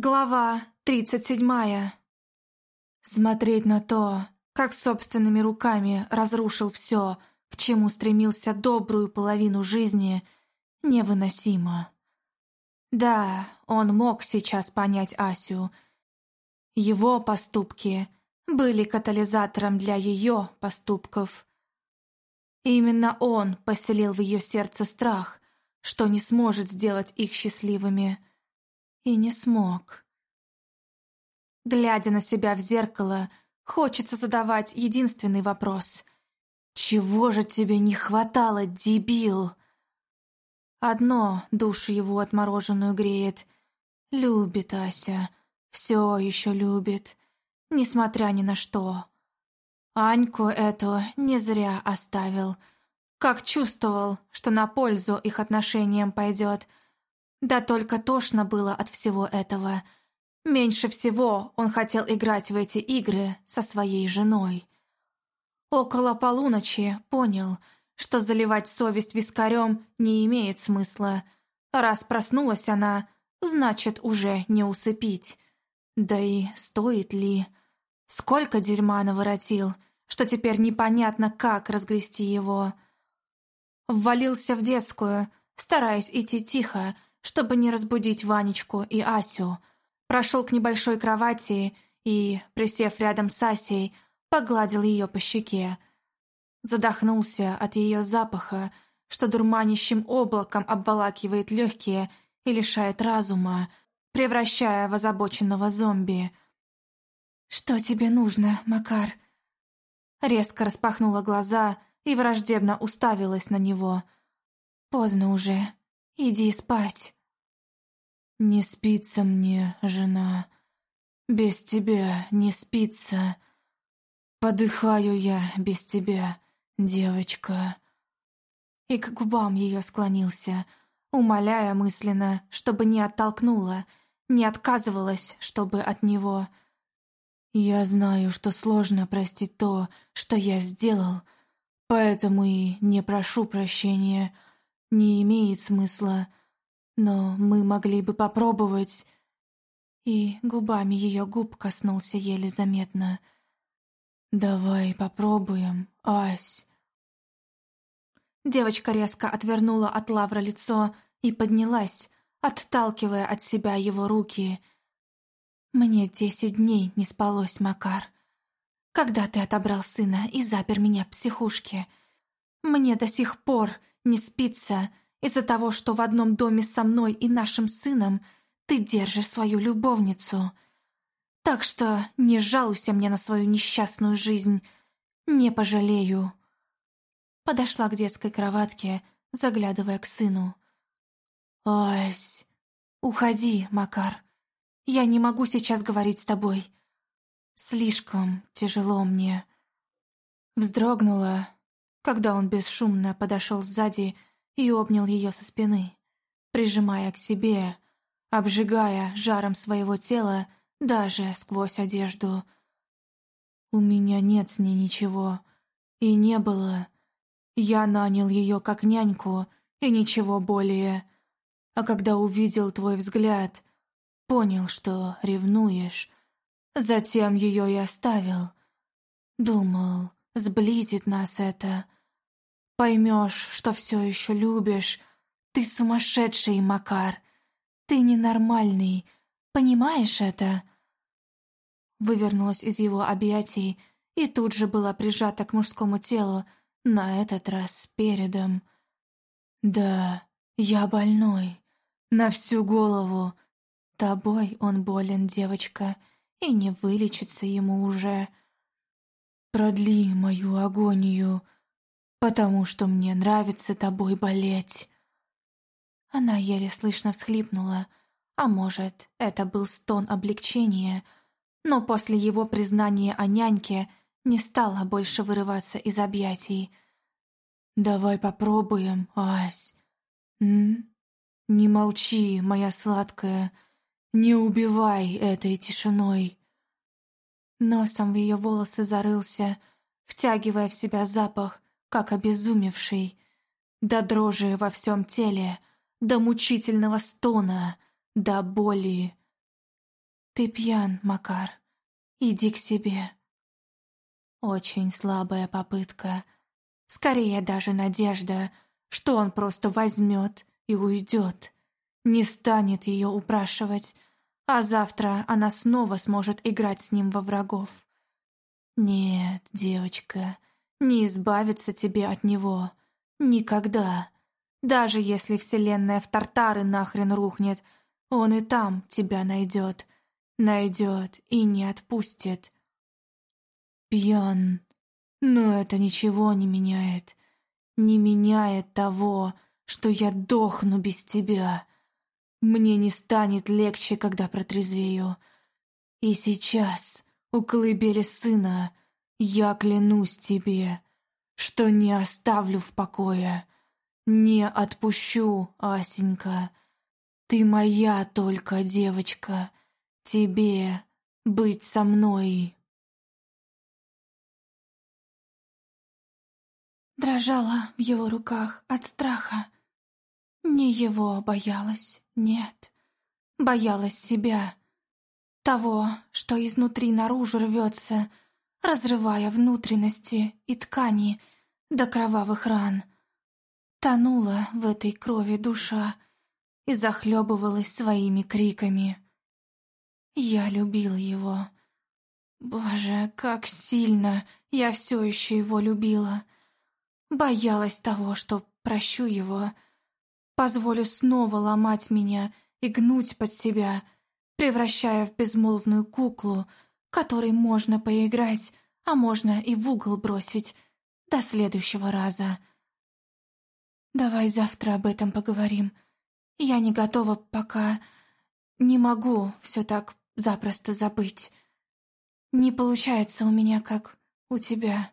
Глава тридцать седьмая. Смотреть на то, как собственными руками разрушил все, к чему стремился добрую половину жизни, невыносимо. Да, он мог сейчас понять Асю. Его поступки были катализатором для ее поступков. Именно он поселил в ее сердце страх, что не сможет сделать их счастливыми – и не смог. Глядя на себя в зеркало, хочется задавать единственный вопрос. «Чего же тебе не хватало, дебил?» Одно душу его отмороженную греет. Любит Ася, все еще любит, несмотря ни на что. Аньку эту не зря оставил. Как чувствовал, что на пользу их отношениям пойдет – да только тошно было от всего этого. Меньше всего он хотел играть в эти игры со своей женой. Около полуночи понял, что заливать совесть вискарем не имеет смысла. Раз проснулась она, значит, уже не усыпить. Да и стоит ли? Сколько дерьма наворотил, что теперь непонятно, как разгрести его. Ввалился в детскую, стараясь идти тихо, чтобы не разбудить Ванечку и Асю, прошел к небольшой кровати и, присев рядом с Асей, погладил ее по щеке. Задохнулся от ее запаха, что дурманящим облаком обволакивает легкие и лишает разума, превращая в озабоченного зомби. «Что тебе нужно, Макар?» Резко распахнула глаза и враждебно уставилась на него. «Поздно уже. Иди спать». «Не спится мне, жена. Без тебя не спится. Подыхаю я без тебя, девочка». И к губам ее склонился, умоляя мысленно, чтобы не оттолкнула, не отказывалась, чтобы от него. «Я знаю, что сложно простить то, что я сделал, поэтому и не прошу прощения» не имеет смысла, но мы могли бы попробовать...» И губами ее губ коснулся еле заметно. «Давай попробуем, Ась». Девочка резко отвернула от Лавра лицо и поднялась, отталкивая от себя его руки. «Мне десять дней не спалось, Макар. Когда ты отобрал сына и запер меня в психушке? Мне до сих пор не спится из-за того, что в одном доме со мной и нашим сыном ты держишь свою любовницу. Так что не жалуйся мне на свою несчастную жизнь. Не пожалею». Подошла к детской кроватке, заглядывая к сыну. «Ась, уходи, Макар. Я не могу сейчас говорить с тобой. Слишком тяжело мне». Вздрогнула, когда он бесшумно подошел сзади и обнял ее со спины, прижимая к себе, обжигая жаром своего тела даже сквозь одежду. «У меня нет с ней ничего, и не было. Я нанял ее как няньку, и ничего более. А когда увидел твой взгляд, понял, что ревнуешь. Затем ее и оставил. Думал, сблизит нас это». Поймешь, что все еще любишь. Ты сумасшедший, Макар. Ты ненормальный. Понимаешь это?» Вывернулась из его объятий и тут же была прижата к мужскому телу, на этот раз передом. «Да, я больной. На всю голову. Тобой он болен, девочка, и не вылечится ему уже. Продли мою агонию» потому что мне нравится тобой болеть». Она еле слышно всхлипнула, а может, это был стон облегчения, но после его признания о няньке не стала больше вырываться из объятий. «Давай попробуем, Ась. М? Не молчи, моя сладкая, не убивай этой тишиной». Носом в ее волосы зарылся, втягивая в себя запах, как обезумевший, до дрожи во всем теле, до мучительного стона, до боли. «Ты пьян, Макар. Иди к себе». Очень слабая попытка. Скорее даже надежда, что он просто возьмет и уйдет. Не станет ее упрашивать, а завтра она снова сможет играть с ним во врагов. Нет, девочка, не избавиться тебе от него. Никогда. Даже если вселенная в тартары нахрен рухнет, он и там тебя найдет. Найдет и не отпустит. Пьян. Но это ничего не меняет. Не меняет того, что я дохну без тебя. Мне не станет легче, когда протрезвею. И сейчас, у колыбели сына, я клянусь тебе, что не оставлю в покое, не отпущу, Асенька. Ты моя только девочка, тебе быть со мной. Дрожала в его руках от страха. Не его боялась, нет. Боялась себя. Того, что изнутри наружу рвется, разрывая внутренности и ткани до кровавых ран. Тонула в этой крови душа и захлебывалась своими криками. Я любил его. Боже, как сильно я все еще его любила. Боялась того, что прощу его, позволю снова ломать меня и гнуть под себя, превращая в безмолвную куклу, которой можно поиграть, а можно и в угол бросить до следующего раза. Давай завтра об этом поговорим. Я не готова пока... Не могу все так запросто забыть. Не получается у меня, как у тебя.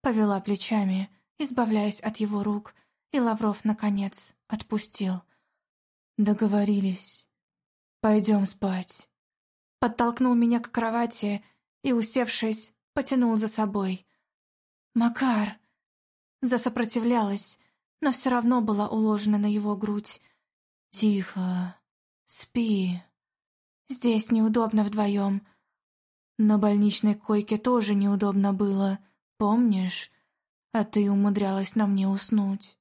Повела плечами, избавляясь от его рук, и Лавров, наконец, отпустил. «Договорились. Пойдем спать». Подтолкнул меня к кровати и, усевшись, потянул за собой. «Макар!» Засопротивлялась, но все равно была уложена на его грудь. «Тихо. Спи. Здесь неудобно вдвоем. На больничной койке тоже неудобно было». Помнишь? А ты умудрялась на мне уснуть.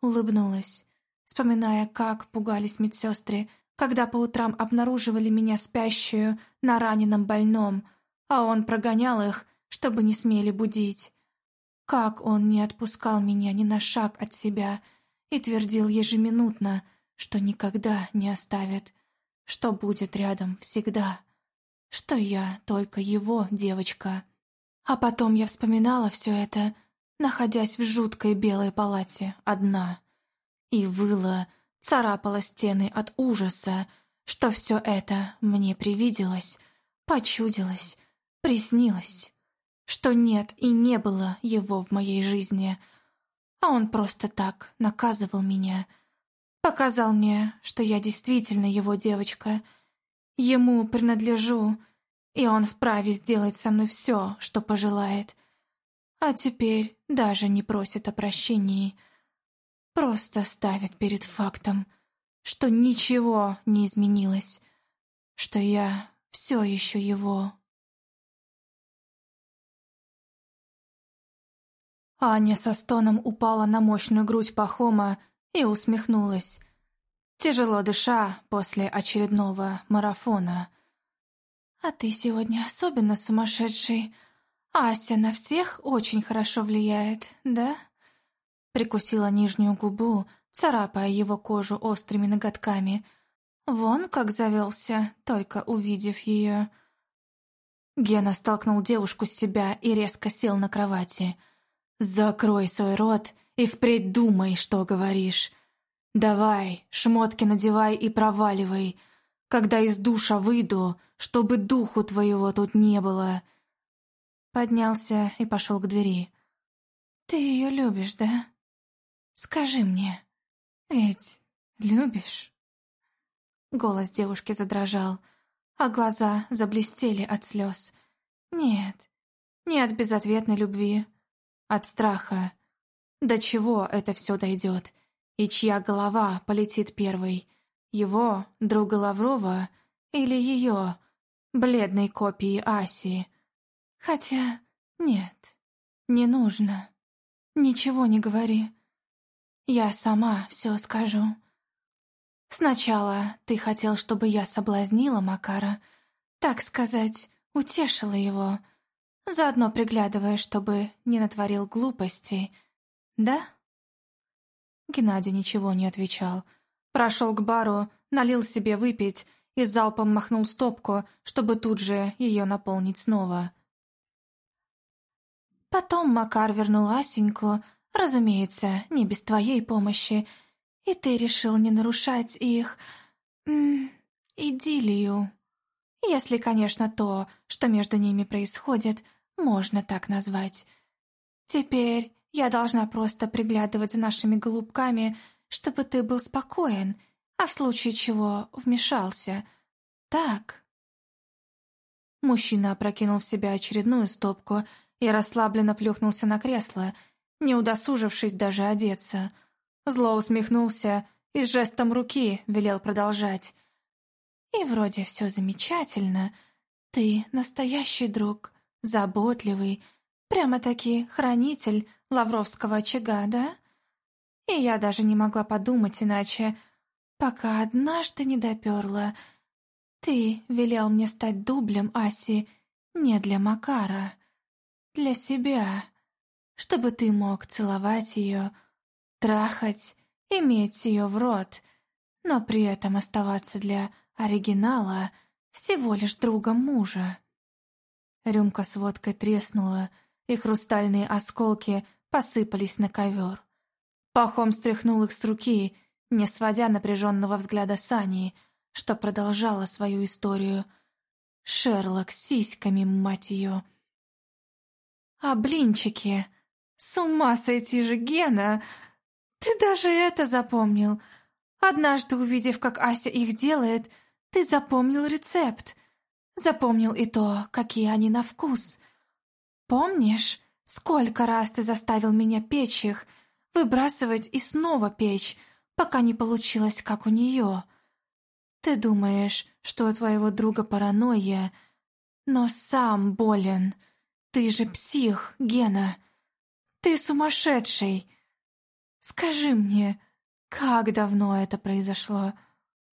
Улыбнулась, вспоминая, как пугались медсестры, когда по утрам обнаруживали меня спящую на раненом больном, а он прогонял их, чтобы не смели будить. Как он не отпускал меня ни на шаг от себя и твердил ежеминутно, что никогда не оставит, что будет рядом всегда, что я только его девочка. А потом я вспоминала все это, находясь в жуткой белой палате, одна. И выла, царапала стены от ужаса, что все это мне привиделось, почудилось, приснилось, что нет и не было его в моей жизни, а он просто так наказывал меня, показал мне, что я действительно его девочка, ему принадлежу, и он вправе сделать со мной все, что пожелает. А теперь даже не просит о прощении. Просто ставит перед фактом, что ничего не изменилось, что я все еще его. Аня со стоном упала на мощную грудь Пахома и усмехнулась, тяжело дыша после очередного марафона — «А ты сегодня особенно сумасшедший. Ася на всех очень хорошо влияет, да?» Прикусила нижнюю губу, царапая его кожу острыми ноготками. Вон как завелся, только увидев ее. Гена столкнул девушку с себя и резко сел на кровати. «Закрой свой рот и впредь думай, что говоришь. Давай, шмотки надевай и проваливай когда из душа выйду, чтобы духу твоего тут не было». Поднялся и пошел к двери. «Ты ее любишь, да? Скажи мне, ведь любишь?» Голос девушки задрожал, а глаза заблестели от слез. «Нет, не от безответной любви, от страха. До чего это все дойдет, и чья голова полетит первой?» Его, друга Лаврова или ее, бледной копии Аси. Хотя нет, не нужно. Ничего не говори. Я сама все скажу. Сначала ты хотел, чтобы я соблазнила Макара, так сказать, утешила его, заодно приглядывая, чтобы не натворил глупостей, да? Геннадий ничего не отвечал. Прошел к бару, налил себе выпить и залпом махнул стопку, чтобы тут же ее наполнить снова. Потом Макар вернул Асеньку, разумеется, не без твоей помощи, и ты решил не нарушать их... М идиллию. Если, конечно, то, что между ними происходит, можно так назвать. Теперь я должна просто приглядывать за нашими голубками, чтобы ты был спокоен, а в случае чего вмешался. Так. Мужчина опрокинул в себя очередную стопку и расслабленно плюхнулся на кресло, не удосужившись даже одеться. Зло усмехнулся и с жестом руки велел продолжать. «И вроде все замечательно. Ты настоящий друг, заботливый, прямо-таки хранитель Лавровского очага, да? И я даже не могла подумать иначе, пока однажды не доперла. Ты велел мне стать дублем Аси не для Макара, для себя, чтобы ты мог целовать ее, трахать, иметь ее в рот, но при этом оставаться для оригинала всего лишь другом мужа. Рюмка с водкой треснула, и хрустальные осколки посыпались на ковер. Пахом стряхнул их с руки, не сводя напряженного взгляда Сани, что продолжала свою историю. Шерлок с сиськами, мать ее. А блинчики... С ума сойти же, Гена! Ты даже это запомнил. Однажды, увидев, как Ася их делает, ты запомнил рецепт. Запомнил и то, какие они на вкус. Помнишь, сколько раз ты заставил меня печь их, выбрасывать и снова печь, пока не получилось, как у нее? Ты думаешь, что у твоего друга паранойя, но сам болен. Ты же псих, Гена. Ты сумасшедший. Скажи мне, как давно это произошло?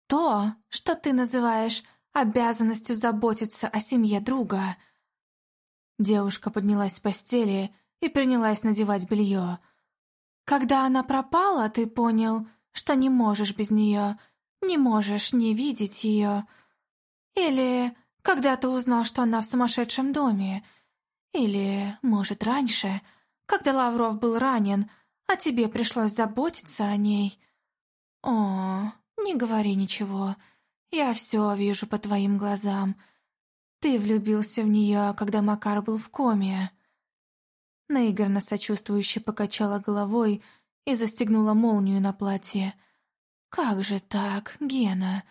То, что ты называешь обязанностью заботиться о семье друга — Девушка поднялась с постели и принялась надевать белье. Когда она пропала, ты понял, что не можешь без нее, не можешь не видеть ее. Или когда ты узнал, что она в сумасшедшем доме. Или, может, раньше, когда Лавров был ранен, а тебе пришлось заботиться о ней. О, не говори ничего. Я все вижу по твоим глазам. Ты влюбился в нее, когда Макар был в коме. Наигранно сочувствующе покачала головой и застегнула молнию на платье. «Как же так, Гена?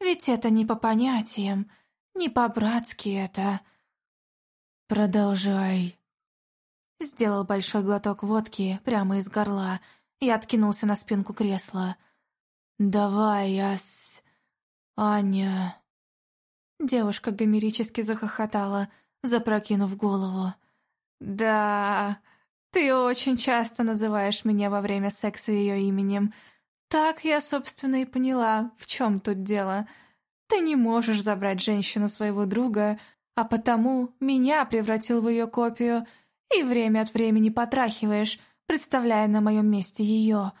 Ведь это не по понятиям, не по-братски это». «Продолжай». Сделал большой глоток водки прямо из горла и откинулся на спинку кресла. «Давай, Ас... Аня...» Девушка гомерически захохотала, запрокинув голову. «Да, ты очень часто называешь меня во время секса ее именем. Так я, собственно, и поняла, в чем тут дело. Ты не можешь забрать женщину своего друга, а потому меня превратил в ее копию и время от времени потрахиваешь, представляя на моем месте ее.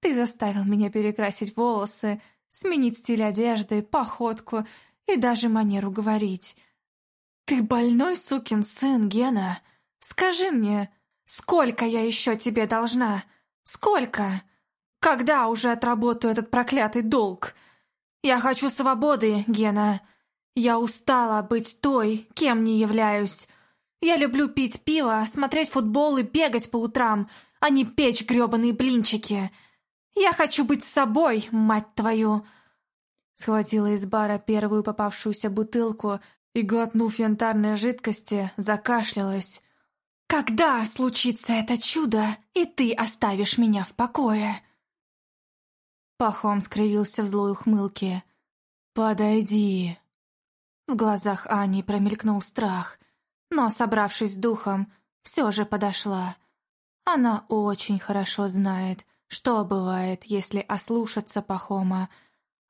Ты заставил меня перекрасить волосы, сменить стиль одежды, походку — и даже манеру говорить. «Ты больной сукин сын, Гена? Скажи мне, сколько я еще тебе должна? Сколько? Когда уже отработаю этот проклятый долг? Я хочу свободы, Гена. Я устала быть той, кем не являюсь. Я люблю пить пиво, смотреть футбол и бегать по утрам, а не печь грёбаные блинчики. Я хочу быть собой, мать твою!» Схватила из бара первую попавшуюся бутылку и, глотнув янтарной жидкости, закашлялась. «Когда случится это чудо, и ты оставишь меня в покое?» Пахом скривился в злой ухмылке. «Подойди!» В глазах Ани промелькнул страх, но, собравшись с духом, все же подошла. Она очень хорошо знает, что бывает, если ослушаться Пахома,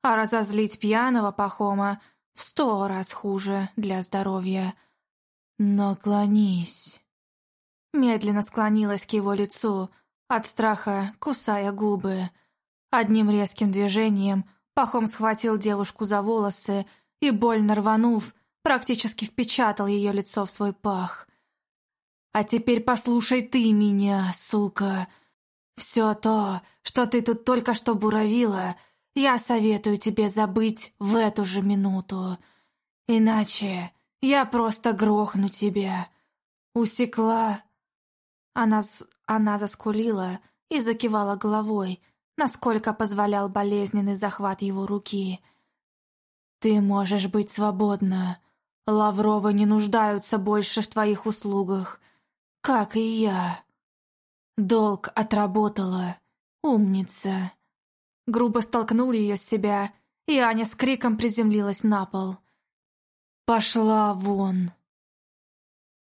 а разозлить пьяного Пахома в сто раз хуже для здоровья. «Наклонись». Медленно склонилась к его лицу, от страха кусая губы. Одним резким движением Пахом схватил девушку за волосы и, больно рванув, практически впечатал ее лицо в свой пах. «А теперь послушай ты меня, сука. Все то, что ты тут только что буровила, я советую тебе забыть в эту же минуту. Иначе я просто грохну тебя. Усекла?» Она, она заскулила и закивала головой, насколько позволял болезненный захват его руки. «Ты можешь быть свободна. Лавровы не нуждаются больше в твоих услугах, как и я. Долг отработала. Умница». Грубо столкнул ее с себя, и Аня с криком приземлилась на пол. «Пошла вон!»